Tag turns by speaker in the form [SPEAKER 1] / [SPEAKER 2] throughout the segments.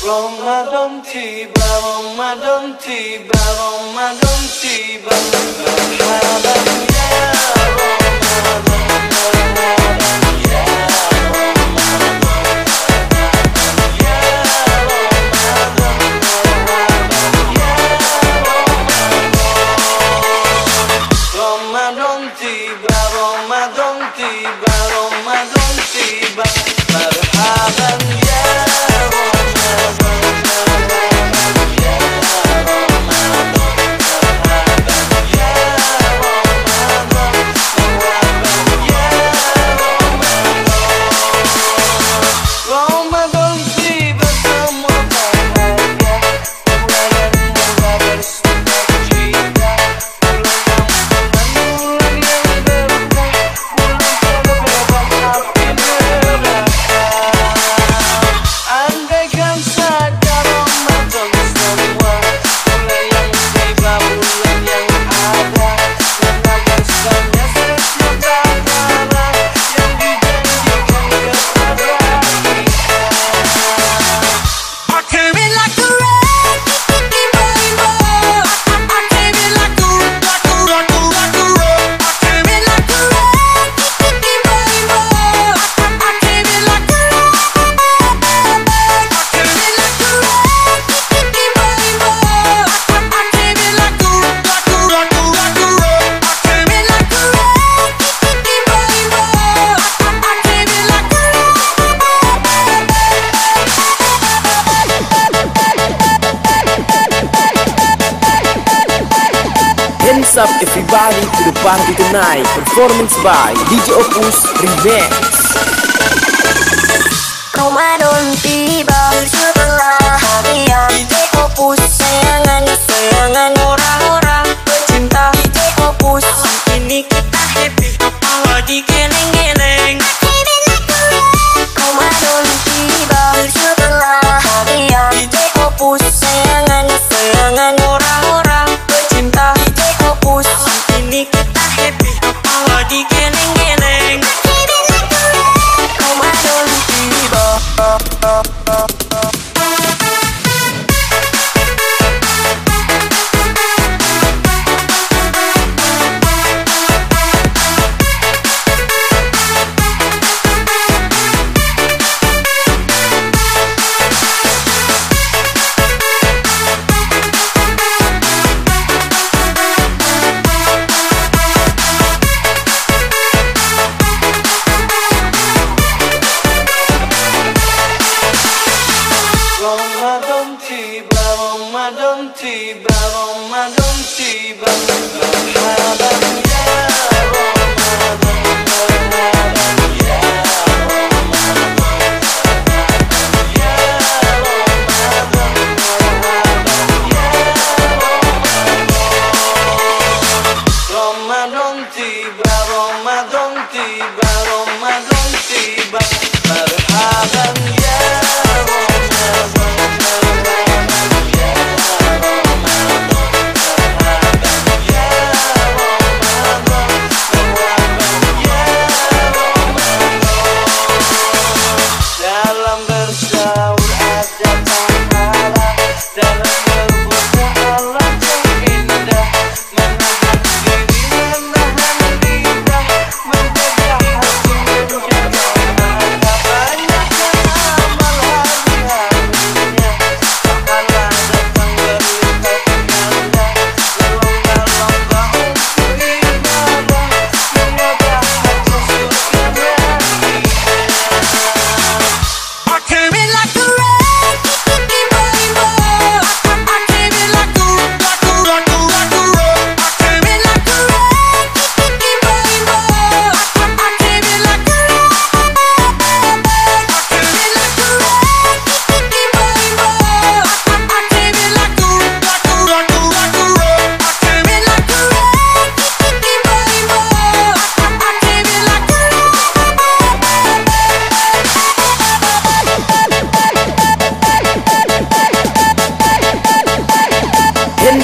[SPEAKER 1] Ramadan tiba, Ramadan tiba, Ramadan tiba Marhaban ya Ramadan Ramadan tiba, Ramadan tiba, Marhaban
[SPEAKER 2] What's up everybody to the party tonight. Performance by DJ Opus Remix.
[SPEAKER 3] Ramadan tiba setelah harian. DJ Opus sayangan sayangan orang-orang pecinta. DJ Opus
[SPEAKER 4] Kini kita happy. Apalagi geleng-geleng.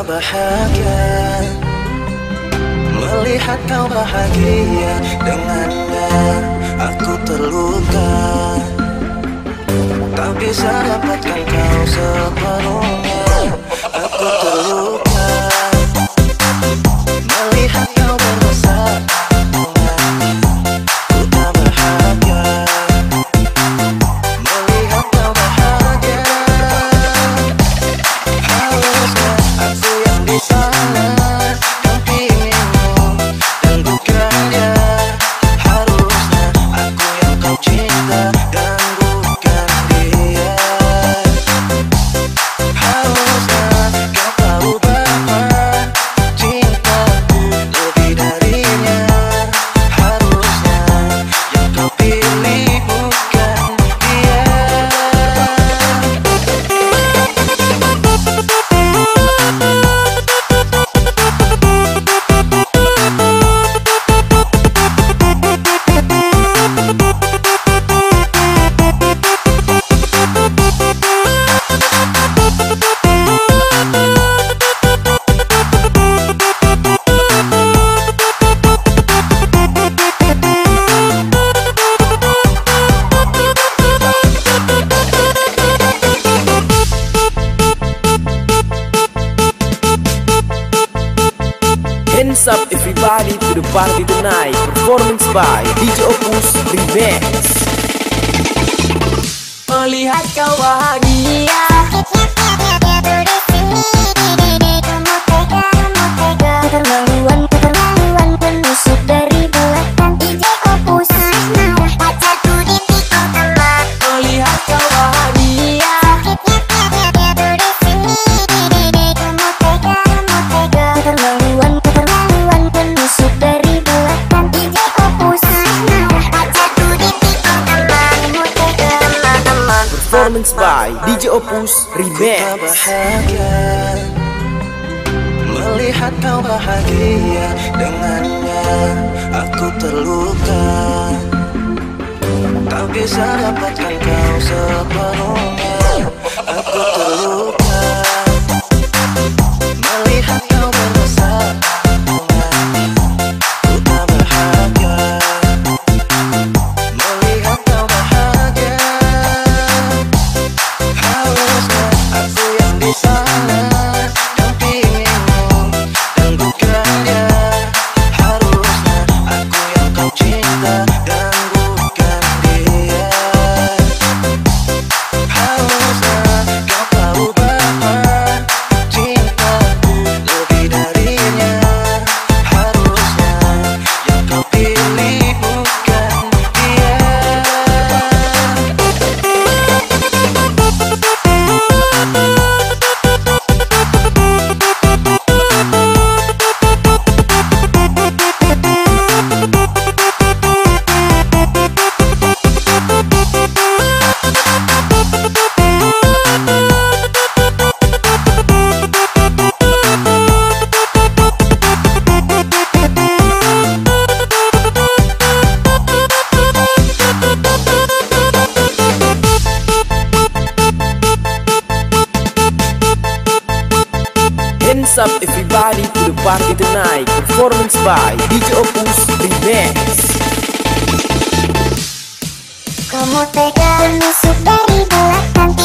[SPEAKER 5] Bahagia. Melihat kau bahagia dengannya Aku terluka. Tak bisa dapatkan kau sepenuhnya. Aku terluka
[SPEAKER 2] Hands up everybody? To the party tonight. Performance by DJ Opus Remix.
[SPEAKER 3] Melihat kau bahagia
[SPEAKER 5] Tak
[SPEAKER 2] Remix.
[SPEAKER 5] Melihat kau bahagia dengannya Aku terluka. Tak bisa dapatkan kau sepenuhnya. Aku terluka
[SPEAKER 2] up everybody to the party tonight. Performance by DJ Opus Remix.
[SPEAKER 3] Kamu tega menusuk dari belakang